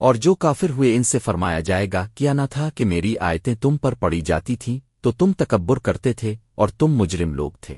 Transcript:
اور جو کافر ہوئے ان سے فرمایا جائے گا، کیا نہ تھا کہ میری آیتیں تم پر پڑی جاتی تھیں، تو تم تکبر کرتے تھے اور تم مجرم لوگ تھے۔